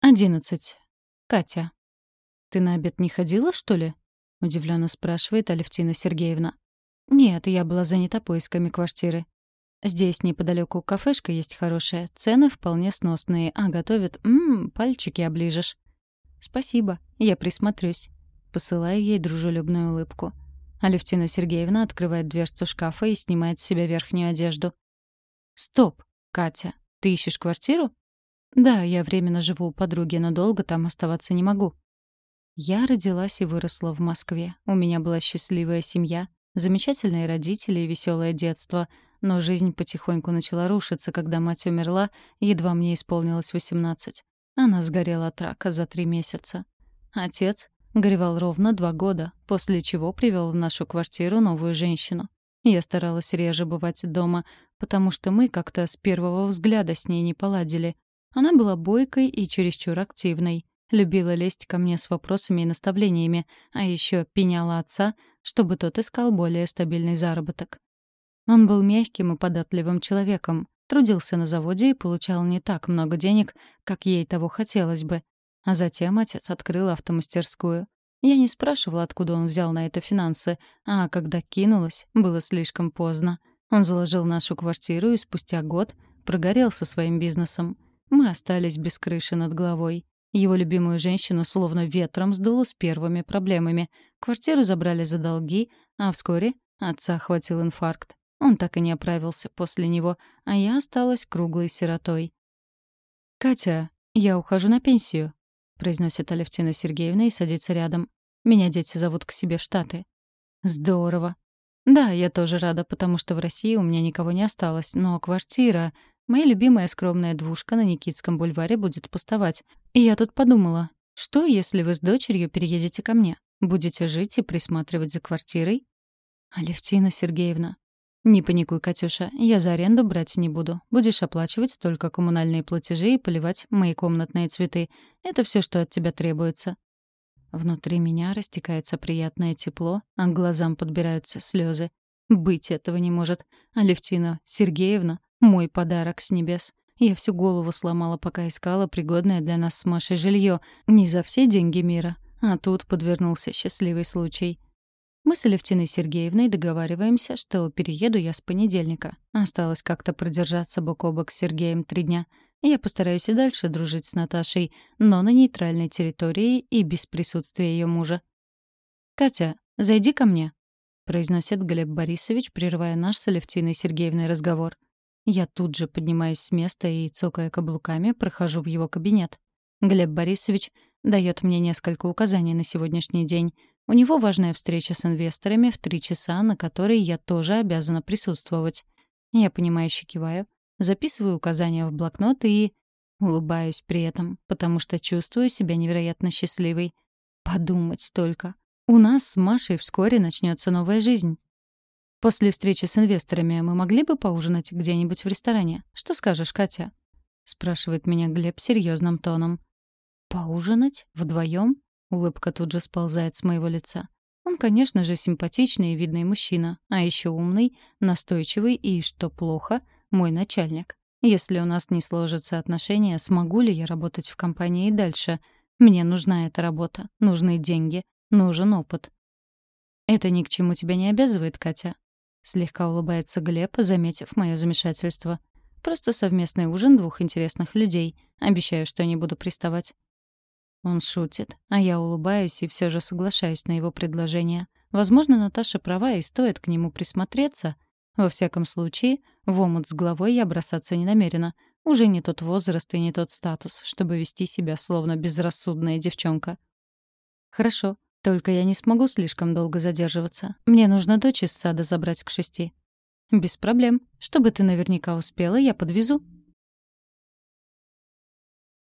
Одиннадцать. Катя. «Ты на обед не ходила, что ли?» — удивленно спрашивает Алевтина Сергеевна. «Нет, я была занята поисками квартиры. Здесь неподалеку кафешка есть хорошая, цены вполне сносные, а готовят, ммм, пальчики оближешь». «Спасибо, я присмотрюсь», — посылаю ей дружелюбную улыбку. Алевтина Сергеевна открывает дверцу шкафа и снимает с себя верхнюю одежду. «Стоп, Катя, ты ищешь квартиру?» «Да, я временно живу у подруги, но долго там оставаться не могу». Я родилась и выросла в Москве. У меня была счастливая семья, замечательные родители и веселое детство. Но жизнь потихоньку начала рушиться, когда мать умерла, едва мне исполнилось 18. Она сгорела от рака за три месяца. Отец горевал ровно два года, после чего привел в нашу квартиру новую женщину. Я старалась реже бывать дома, потому что мы как-то с первого взгляда с ней не поладили. Она была бойкой и чересчур активной. Любила лезть ко мне с вопросами и наставлениями, а еще пеняла отца, чтобы тот искал более стабильный заработок. Он был мягким и податливым человеком, трудился на заводе и получал не так много денег, как ей того хотелось бы. А затем отец открыл автомастерскую. Я не спрашивала, откуда он взял на это финансы, а когда кинулась, было слишком поздно. Он заложил нашу квартиру и спустя год прогорел со своим бизнесом. Мы остались без крыши над головой. Его любимую женщину словно ветром сдуло с первыми проблемами. Квартиру забрали за долги, а вскоре отца охватил инфаркт. Он так и не оправился после него, а я осталась круглой сиротой. «Катя, я ухожу на пенсию», — произносит Алевтина Сергеевна и садится рядом. «Меня дети зовут к себе в Штаты». «Здорово». «Да, я тоже рада, потому что в России у меня никого не осталось, но квартира...» Моя любимая скромная двушка на Никитском бульваре будет пустовать. И я тут подумала, что, если вы с дочерью переедете ко мне? Будете жить и присматривать за квартирой? Алевтина Сергеевна. Не паникуй, Катюша, я за аренду брать не буду. Будешь оплачивать только коммунальные платежи и поливать мои комнатные цветы. Это все, что от тебя требуется. Внутри меня растекается приятное тепло, а к глазам подбираются слезы. Быть этого не может. Алевтина Сергеевна мой подарок с небес. Я всю голову сломала, пока искала пригодное для нас с Машей жилье. Не за все деньги мира. А тут подвернулся счастливый случай. Мы с Алевтиной Сергеевной договариваемся, что перееду я с понедельника. Осталось как-то продержаться бок о бок с Сергеем три дня. Я постараюсь и дальше дружить с Наташей, но на нейтральной территории и без присутствия ее мужа. «Катя, зайди ко мне», — произносит Глеб Борисович, прерывая наш с Алевтиной Сергеевной разговор. Я тут же поднимаюсь с места и, цокая каблуками, прохожу в его кабинет. Глеб Борисович дает мне несколько указаний на сегодняшний день. У него важная встреча с инвесторами в три часа, на которой я тоже обязана присутствовать. Я понимающе киваю, записываю указания в блокнот и... Улыбаюсь при этом, потому что чувствую себя невероятно счастливой. Подумать только. У нас с Машей вскоре начнется новая жизнь. После встречи с инвесторами мы могли бы поужинать где-нибудь в ресторане. Что скажешь, Катя? спрашивает меня Глеб серьезным тоном. Поужинать вдвоем? Улыбка тут же сползает с моего лица. Он, конечно же, симпатичный и видный мужчина, а еще умный, настойчивый и, что плохо, мой начальник. Если у нас не сложатся отношения, смогу ли я работать в компании дальше? Мне нужна эта работа, нужны деньги, нужен опыт. Это ни к чему тебя не обязывает, Катя. Слегка улыбается Глеб, заметив мое замешательство. Просто совместный ужин двух интересных людей. Обещаю, что не буду приставать. Он шутит, а я улыбаюсь и все же соглашаюсь на его предложение. Возможно, Наташа права и стоит к нему присмотреться. Во всяком случае, в омут с головой я бросаться не намерена. Уже не тот возраст и не тот статус, чтобы вести себя словно безрассудная девчонка. Хорошо, только я не смогу слишком долго задерживаться. Мне нужно дочь из сада забрать к шести. Без проблем. Чтобы ты наверняка успела, я подвезу.